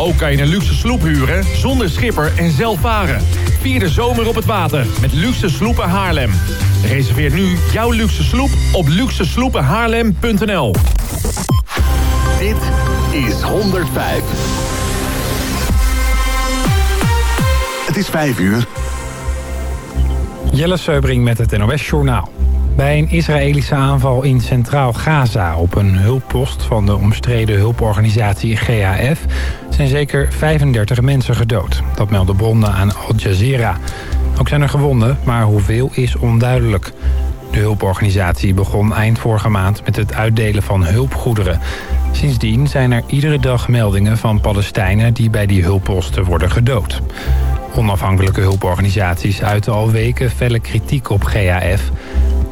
Ook kan je een luxe sloep huren zonder schipper en zelf varen. Vier de zomer op het water met luxe sloepen Haarlem. Reserveer nu jouw luxe sloep op luxesloepenhaarlem.nl Dit is 105. Het is 5 uur. Jelle Seubring met het NOS Journaal. Bij een Israëlische aanval in Centraal Gaza op een hulppost van de omstreden hulporganisatie GAF zijn zeker 35 mensen gedood. Dat melden bronnen aan Al Jazeera. Ook zijn er gewonden, maar hoeveel is onduidelijk. De hulporganisatie begon eind vorige maand met het uitdelen van hulpgoederen. Sindsdien zijn er iedere dag meldingen van Palestijnen die bij die hulpposten worden gedood. Onafhankelijke hulporganisaties uiten al weken felle kritiek op GAF.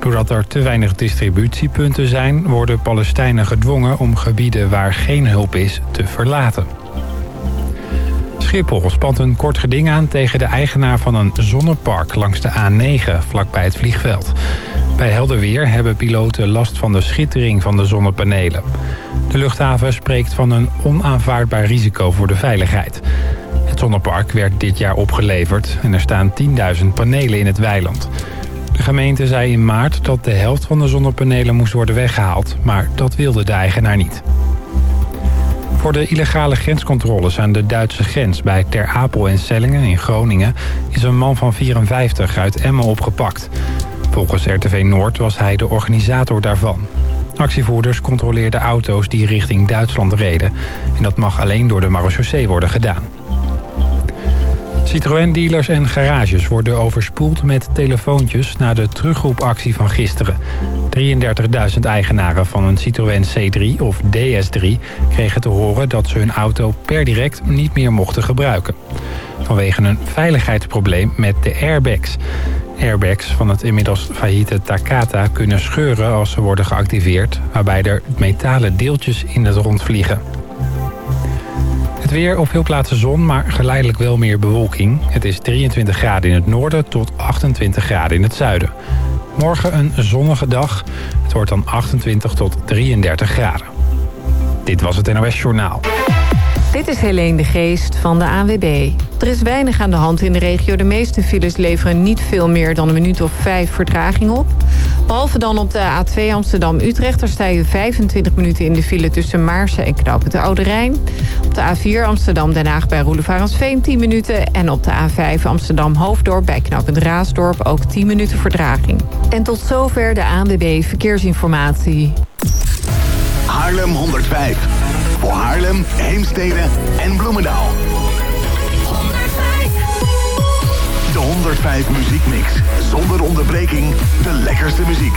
Doordat er te weinig distributiepunten zijn... worden Palestijnen gedwongen om gebieden waar geen hulp is te verlaten. Schiphol spant een kort geding aan tegen de eigenaar van een zonnepark langs de A9, vlakbij het vliegveld. Bij helder weer hebben piloten last van de schittering van de zonnepanelen. De luchthaven spreekt van een onaanvaardbaar risico voor de veiligheid. Het zonnepark werd dit jaar opgeleverd en er staan 10.000 panelen in het weiland. De gemeente zei in maart dat de helft van de zonnepanelen moest worden weggehaald, maar dat wilde de eigenaar niet. Voor de illegale grenscontroles aan de Duitse grens bij Ter Apel en Sellingen in Groningen is een man van 54 uit Emmen opgepakt. Volgens RTV Noord was hij de organisator daarvan. Actievoerders controleerden auto's die richting Duitsland reden en dat mag alleen door de marechaussee worden gedaan. Citroën-dealers en garages worden overspoeld met telefoontjes... na de terugroepactie van gisteren. 33.000 eigenaren van een Citroën C3 of DS3 kregen te horen... dat ze hun auto per direct niet meer mochten gebruiken. Vanwege een veiligheidsprobleem met de airbags. Airbags van het inmiddels failliete Takata kunnen scheuren als ze worden geactiveerd... waarbij er metalen deeltjes in het rond vliegen. Het weer op veel plaatsen zon, maar geleidelijk wel meer bewolking. Het is 23 graden in het noorden tot 28 graden in het zuiden. Morgen een zonnige dag. Het wordt dan 28 tot 33 graden. Dit was het NOS Journaal. Dit is Helene de Geest van de ANWB. Er is weinig aan de hand in de regio. De meeste files leveren niet veel meer dan een minuut of vijf vertraging op. Behalve dan op de A2 Amsterdam-Utrecht. Daar sta je 25 minuten in de file tussen Maarsen en Knoop de Oude Rijn. Op de A4 Amsterdam-Den Haag bij Roelevarensveen 10 minuten. En op de A5 Amsterdam-Hoofddorp bij Knoop Raasdorp ook 10 minuten vertraging. En tot zover de ANWB Verkeersinformatie. Haarlem 105. Voor Haarlem, Heemstede en Bloemendaal. 105. De 105 Muziekmix. Zonder onderbreking de lekkerste muziek.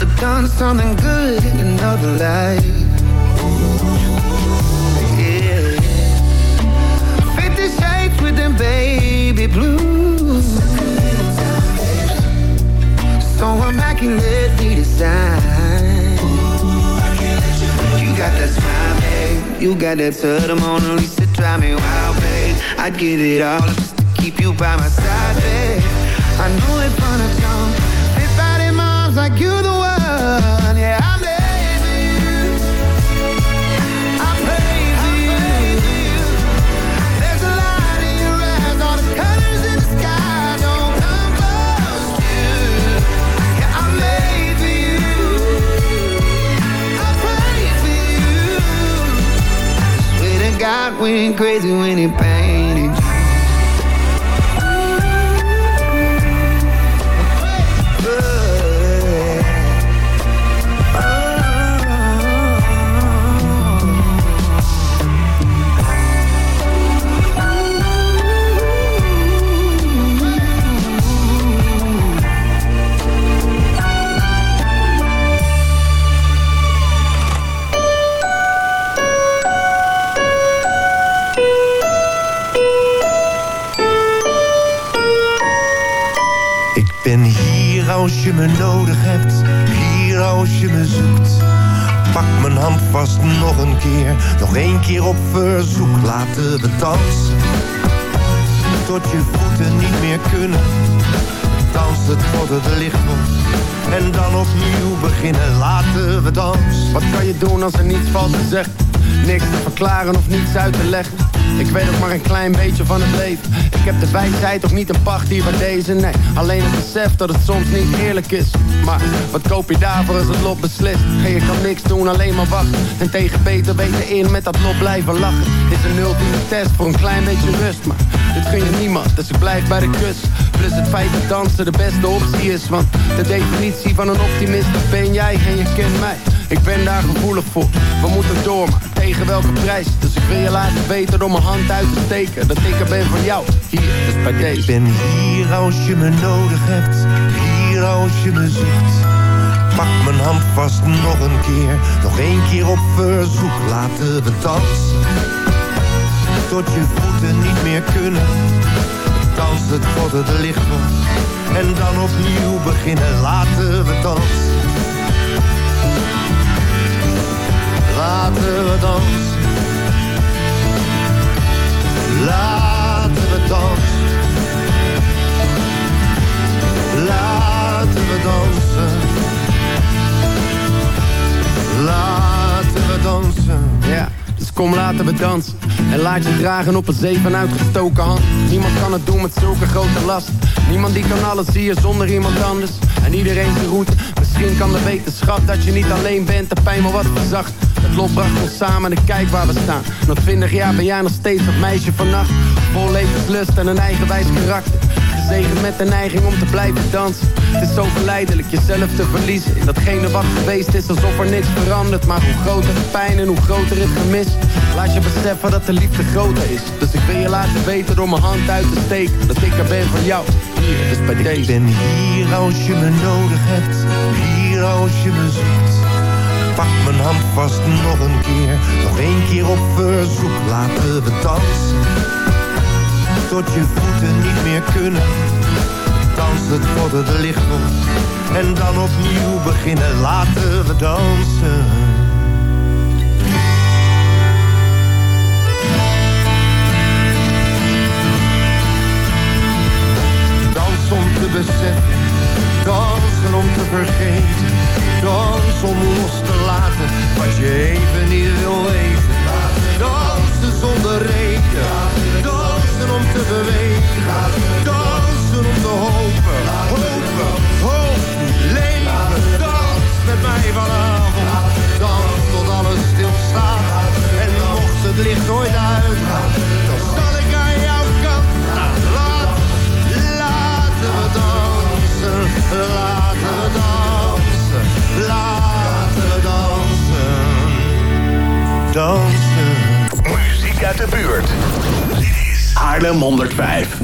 Have done something good in another life. Fit the shapes with them baby blue. So immaculately designed. You got that smile, babe. You got that to the Mona Lisa, drive me wild, babe. I'd give it all just to keep you by my side, babe. I know it from the jump. Fit right in like you the God went crazy when he painted als je me nodig hebt, hier als je me zoekt. Pak mijn hand vast nog een keer, nog één keer op verzoek. Laten we dansen, tot je voeten niet meer kunnen. Dansen tot het licht wordt, en dan opnieuw beginnen. Laten we dansen. Wat kan je doen als er niets valt te zeggen? Niks te verklaren of niets uit te leggen. Ik weet ook maar een klein beetje van het leven. Ik heb de wijsheid toch niet een pacht hier bij deze, nee. Alleen het besef dat het soms niet eerlijk is. Maar wat koop je daarvoor als het lot beslist? Hey, je kan niks doen, alleen maar wachten. En tegen beter weten in met dat lot blijven lachen. Is een ultieme test voor een klein beetje rust. Maar dit gun je niemand, dus ik blijf bij de kus. Plus het feit dat dansen de beste optie is. Want de definitie van een optimist ben jij en je kent mij ik ben daar gevoelig voor, we moeten door, maar tegen welke prijs? Dus ik wil je laten weten door mijn hand uit te steken Dat ik er ben voor jou, hier, dus bij deze. Ik ben hier als je me nodig hebt, hier als je me zoekt Pak mijn hand vast nog een keer, nog één keer op verzoek. Laten we dansen, tot je voeten niet meer kunnen. Dansen tot het licht wordt, en dan opnieuw beginnen Laten we dansen Laten we dansen. Laten we dansen. Laten we dansen. Laten we dansen. Ja, dus kom laten we dansen. En laat je dragen op een zee van uitgestoken hand. Niemand kan het doen met zulke grote last. Niemand die kan alles zien zonder iemand anders. En iedereen zijn route. Misschien kan de wetenschap dat je niet alleen bent. De pijn maar wat verzacht. Het lot bracht ons samen en kijk waar we staan. Nog twintig jaar ben jij nog steeds dat meisje vannacht. Vol levenslust en een eigenwijs karakter Gezegend met de neiging om te blijven dansen. Het is zo verleidelijk jezelf te verliezen. In datgene wat geweest is, alsof er niks verandert. Maar hoe groter de pijn en hoe groter het gemis. Laat je beseffen dat de liefde groter is. Dus ik wil je laten weten door mijn hand uit te steken. Dat ik er ben voor jou. Hier, dus bij deze. Ik ben hier als je me nodig hebt. Hier als je me zoekt. Pak mijn hand vast nog een keer. Nog één keer op verzoek. Laten we dansen. Tot je voeten niet meer kunnen. Dansen tot het licht wordt. En dan opnieuw beginnen. Laten we dansen. Dans om te beseffen. Dansen om te vergeten. Dans om los te laten wat je even niet wil weten. Dansen zonder reden. Dansen om te bewegen. Dansen om te hopen. Hopen, hoop, leven. Dans met mij vanavond. Dans tot alles stilstaat. En mocht het licht ooit uitgaan. Dan zal ik aan jouw kant. Nou, laat, laten we dansen. Laten we dansen. Laten dansen. Dansen. Muziek uit de buurt. Dit is Haarlem 105.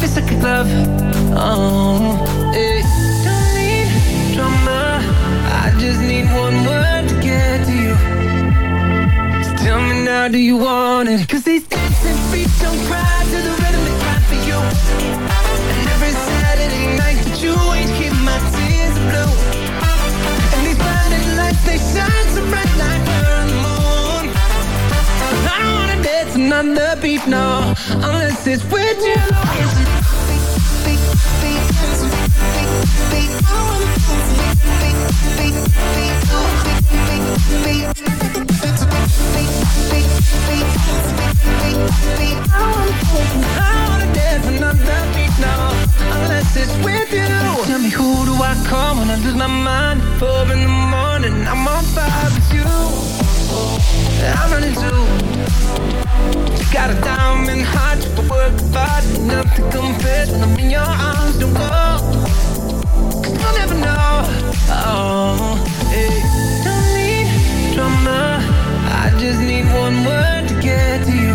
fist like a glove. Oh, eh. Don't need drama. I just need one word to get to you. So tell me now, do you want it? 'Cause these dancing feet don't cry to the rhythm they cry for you. And every Saturday night that you ain't keep my tears blue. And these blinding lights, they shine another beat now, unless it's with you. I wanna dance another beat now, unless it's with you. Tell me who do I call when I lose my mind? Four in the morning, I'm on fire with you. I'm running too. Got a diamond heart, but work hard, nothing when I'm in your arms, don't go. Cause you'll never know. Oh, hey. Don't need drama. I just need one word to get to you.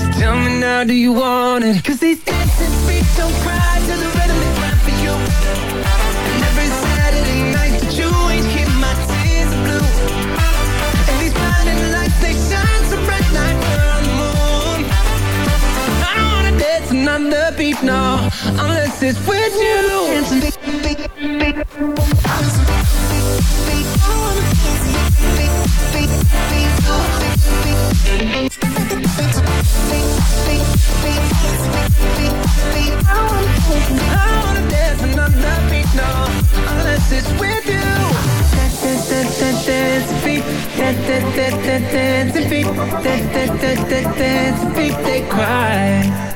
So tell me now, do you want it? Cause these dancing feet don't cry to the rhythm they right for you. not the beat, no Unless it's with you I wanna dance another beat, now, Unless it's with you dance, feet, Dance, dance, dance, dance, dance, they cry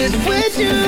Is with you.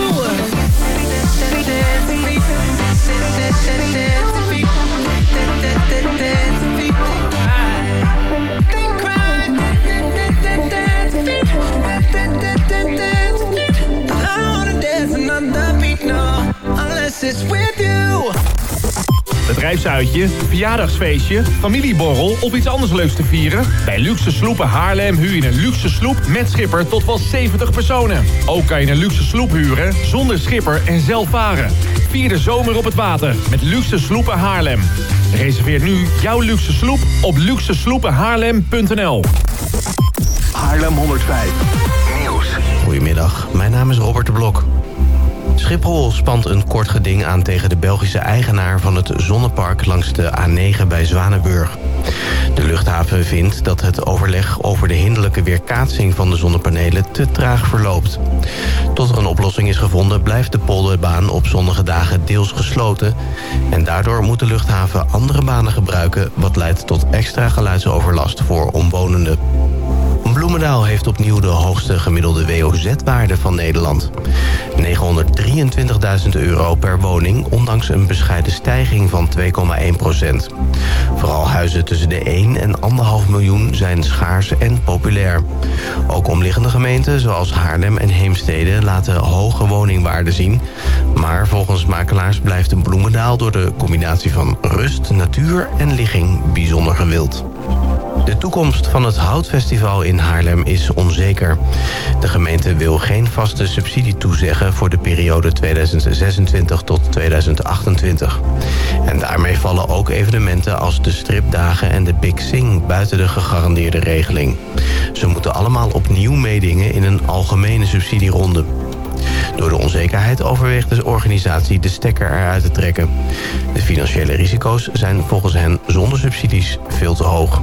Bedrijfsuitje, verjaardagsfeestje, familieborrel of iets anders leuks te vieren? Bij Luxe Sloepen Haarlem huur je een luxe sloep met schipper tot wel 70 personen. Ook kan je een luxe sloep huren zonder schipper en zelf varen. Vier de zomer op het water met Luxe Sloepen Haarlem. Reserveer nu jouw luxe sloep op luxesloepenhaarlem.nl Haarlem 105. Nieuws. Goedemiddag, mijn naam is Robert de Blok. Schiphol spant een kort geding aan tegen de Belgische eigenaar van het zonnepark langs de A9 bij Zwanenburg. De luchthaven vindt dat het overleg over de hinderlijke weerkaatsing van de zonnepanelen te traag verloopt. Tot er een oplossing is gevonden blijft de polderbaan op zonnige dagen deels gesloten en daardoor moet de luchthaven andere banen gebruiken wat leidt tot extra geluidsoverlast voor omwonenden. Bloemendaal heeft opnieuw de hoogste gemiddelde WOZ-waarde van Nederland. 923.000 euro per woning, ondanks een bescheiden stijging van 2,1 procent. Vooral huizen tussen de 1 en 1,5 miljoen zijn schaars en populair. Ook omliggende gemeenten, zoals Haarlem en Heemstede, laten hoge woningwaarden zien. Maar volgens makelaars blijft Bloemendaal door de combinatie van rust, natuur en ligging bijzonder gewild. De toekomst van het Houtfestival in Haarlem is onzeker. De gemeente wil geen vaste subsidie toezeggen voor de periode 2026 tot 2028. En daarmee vallen ook evenementen als de stripdagen en de Big Sing buiten de gegarandeerde regeling. Ze moeten allemaal opnieuw meedingen in een algemene subsidieronde. Door de onzekerheid overweegt de organisatie de stekker eruit te trekken. De financiële risico's zijn volgens hen zonder subsidies veel te hoog.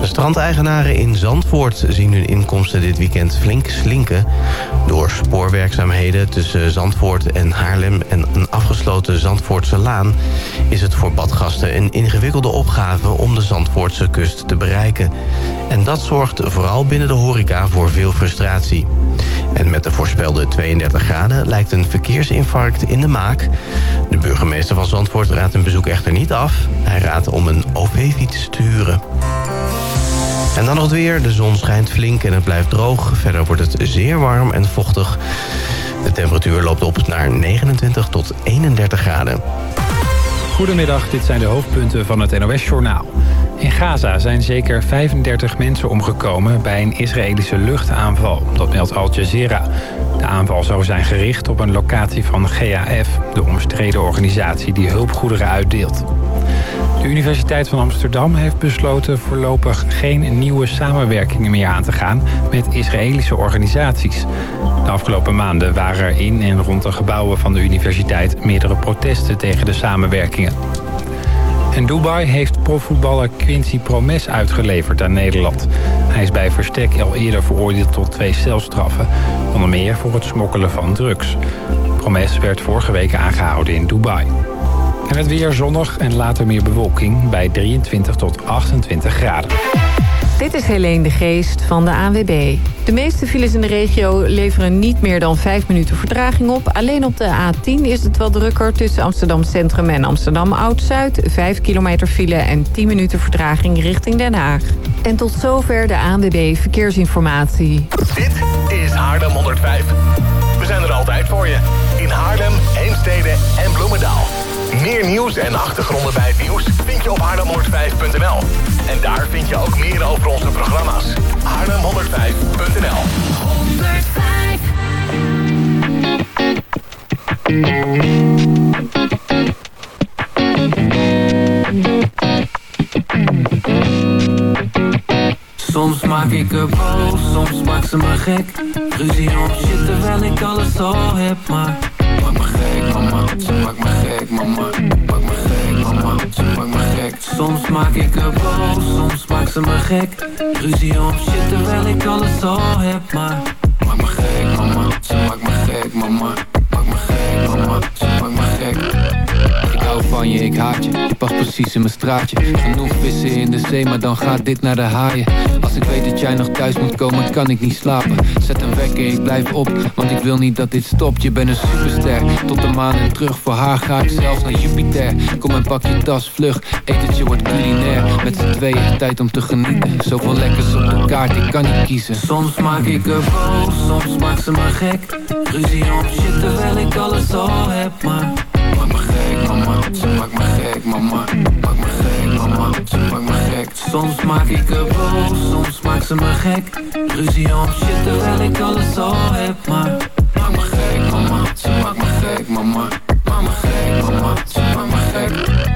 De strandeigenaren in Zandvoort zien hun inkomsten dit weekend flink slinken. Door spoorwerkzaamheden tussen Zandvoort en Haarlem en een afgesloten Zandvoortse laan... is het voor badgasten een ingewikkelde opgave om de Zandvoortse kust te bereiken. En dat zorgt vooral binnen de horeca voor veel frustratie. En met de voorspelde 32 graden lijkt een verkeersinfarct in de maak. De burgemeester van Zandvoort raadt een bezoek echter niet af. Hij raadt om een OV-fiets te huren. En dan nog weer. De zon schijnt flink en het blijft droog. Verder wordt het zeer warm en vochtig. De temperatuur loopt op naar 29 tot 31 graden. Goedemiddag, dit zijn de hoofdpunten van het NOS-journaal. In Gaza zijn zeker 35 mensen omgekomen bij een Israëlische luchtaanval. Dat meldt Al Jazeera. De aanval zou zijn gericht op een locatie van GAF... de omstreden organisatie die hulpgoederen uitdeelt. De Universiteit van Amsterdam heeft besloten voorlopig geen nieuwe samenwerkingen meer aan te gaan met Israëlische organisaties. De afgelopen maanden waren er in en rond de gebouwen van de universiteit meerdere protesten tegen de samenwerkingen. En Dubai heeft profvoetballer Quincy Promes uitgeleverd aan Nederland. Hij is bij Verstek al eerder veroordeeld tot twee celstraffen, onder meer voor het smokkelen van drugs. Promes werd vorige week aangehouden in Dubai. En het weer zonnig en later meer bewolking bij 23 tot 28 graden. Dit is Helene de Geest van de ANWB. De meeste files in de regio leveren niet meer dan 5 minuten vertraging op. Alleen op de A10 is het wel drukker tussen Amsterdam Centrum en Amsterdam Oud-Zuid. 5 kilometer file en 10 minuten vertraging richting Den Haag. En tot zover de ANWB Verkeersinformatie. Dit is Haarlem 105. We zijn er altijd voor je. In Haarlem, Heemstede en Bloemendaal. Meer nieuws en achtergronden bij het nieuws vind je op haarlem105.nl. En daar vind je ook meer over onze programma's. Haarlem105.nl 105. Soms maak ik er boos, soms maakt ze me gek Ruzie om shit terwijl ik alles al heb Maar maak me gek mama, ze maakt me gek mama. Maak me gek mama, ze maakt me gek. Soms maak ik er boos, soms maakt ze me gek. Ruzie om shit terwijl ik alles al heb Maar maak me gek mama, ze maakt me gek mama je, ik haat je, je past precies in mijn straatje. Genoeg vissen in de zee, maar dan gaat dit naar de haaien. Als ik weet dat jij nog thuis moet komen, kan ik niet slapen. Zet een wekker, ik blijf op, want ik wil niet dat dit stopt. Je bent een superster, tot de maan en terug Voor haar ga ik zelfs naar Jupiter. Kom en pak je tas, vlug, etentje wordt culinair. Met z'n tweeën, tijd om te genieten. Zoveel lekkers op de kaart, ik kan niet kiezen. Soms maak ik er boos, soms maakt ze me gek. Ruzie om shit, terwijl ik alles al heb, maar mama, ze maakt me gek, mama. Maak me gek, mama, ze maakt me gek. Soms maak ik er boos, soms maakt ze me gek. Ruzie om shit terwijl ik alles al heb, maar Maak me gek, mama, ze maakt me gek, mama. Maak me gek, mama, ze maakt me gek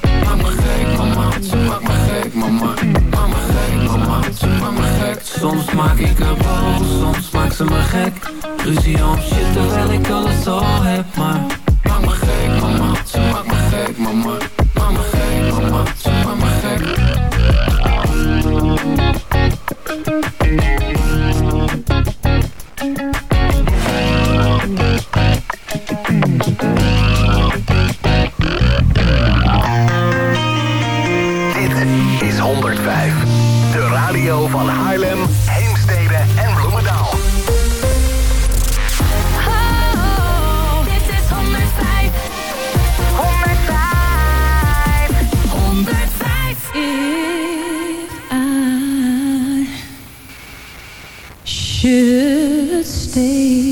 ze maakt me gek, mama Maak me gek, mama, ze maakt me gek. Soms maak ik er boos, soms maakt ze me gek. Ruzie om shit terwijl ik alles al heb, maar Maak me gek, mama, ze maakt me gek, mama radio van Haarlem, Heemstede en Bloemendaal. Oh, is 105. 105. 105. If I should stay,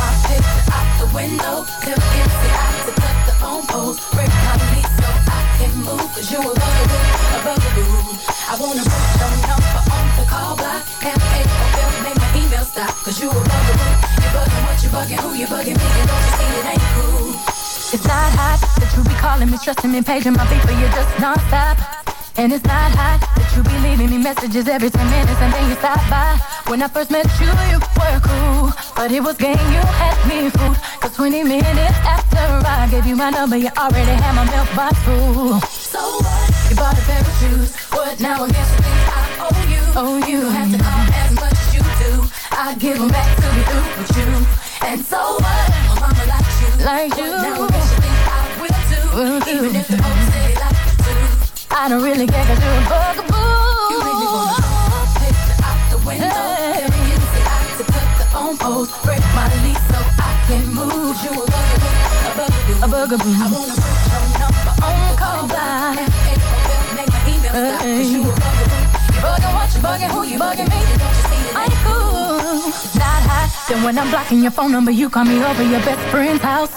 my out the window. I cut the phone. Break my so I can move. Cause you. I wanna put the call make my email stop. Cause you bugging what you bugging, who you bugging, me. Don't see it ain't cool. It's not hot you be calling me, stressing me, paging my but you're just non-stop. And it's not hot that you be leaving me messages every 10 minutes and then you stop by. When I first met you, you were cool. But it was game, you had me fooled. Cause 20 minutes after I gave you my number, you already had my mailbox full. So what? You bought a pair of shoes. What now? I guess you think I owe you. Oh, you. You have to call as much as you do. I give them back to be through with you. And so what? My mama likes you. Like What you. Now I guess you think I will too. Will do. Even if the I don't really care cause you're a bugaboo. You make me wanna throw my picture out the window. Hey. Every instant I to cut the. Break my lease so I can move. You a bugaboo, a bugaboo. A bugaboo. I wanna put your number on the call. Make my email stop. Cause you a bugaboo. You bugging what you bugging, who you bugging me? And don't you see it I ain't cool. Not hot. Then when I'm blocking your phone number, you call me over your best friend's house.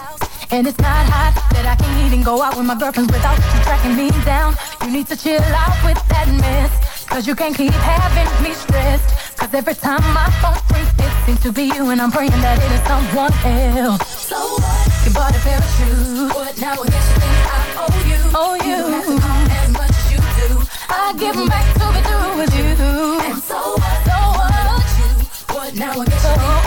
And it's not hot that I can even go out with my girlfriends without you tracking me down. You need to chill out with that mess. Cause you can't keep having me stressed. Cause every time my phone rings, it seems to be you, and I'm praying that it is someone else. So what? You bought a pair of shoes. What now? I guess you think I owe you. Oh, You you. have to as much as you do. I give them back to be through with you. And so what? So what? You. What now? I guess you think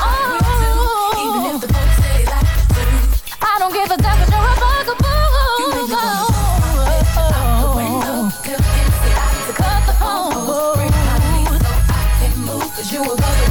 move.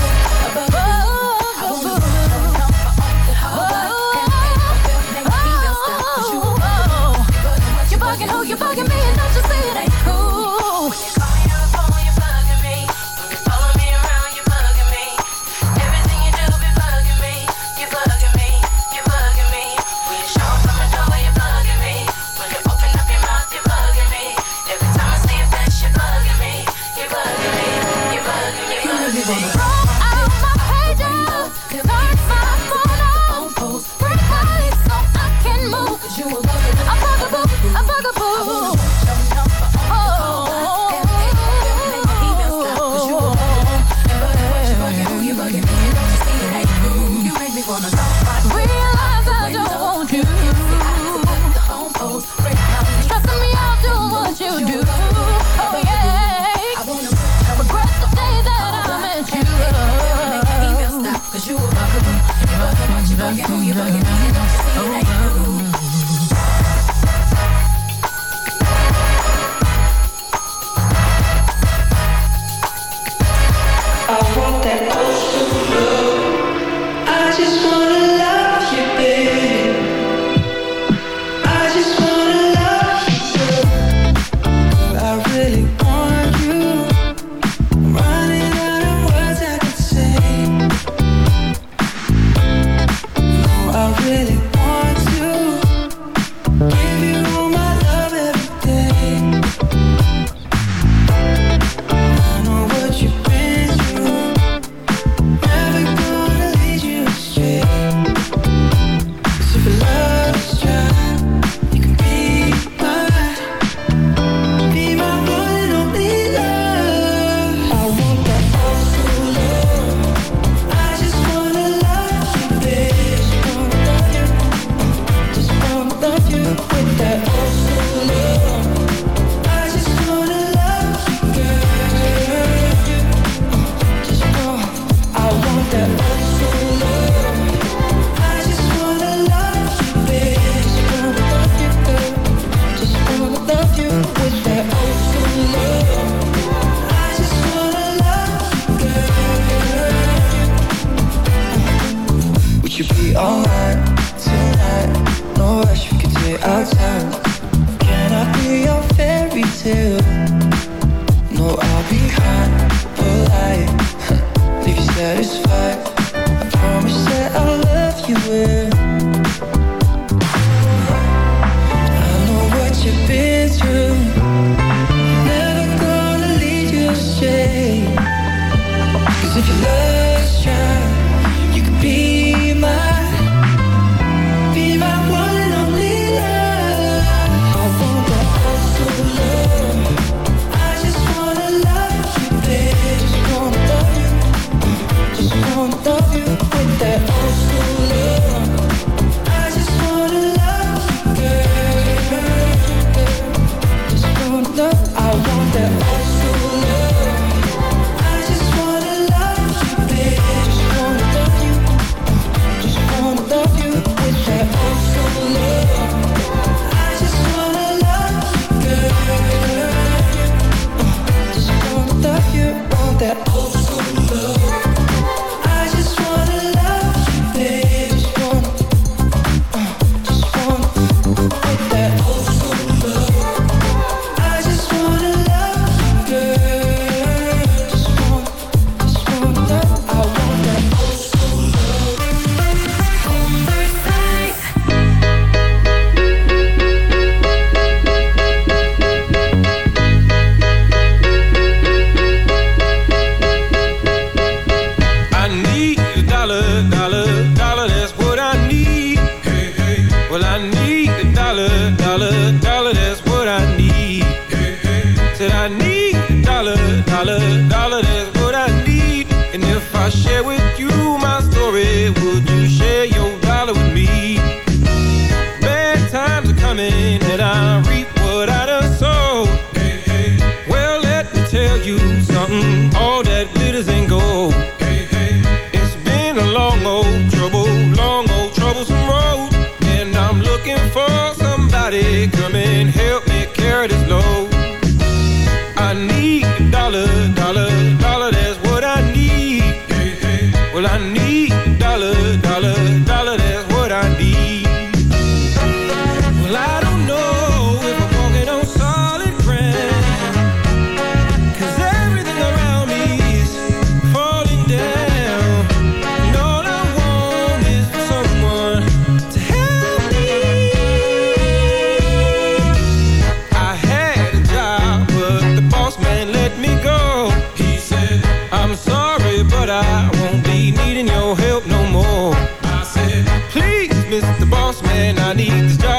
the boss man, I need this job.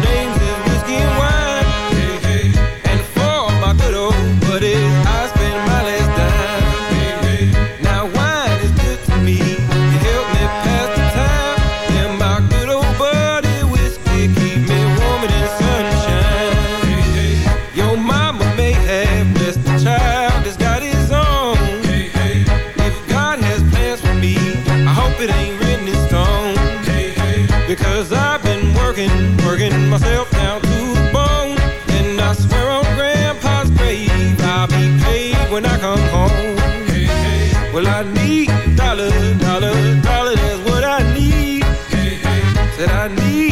that I need.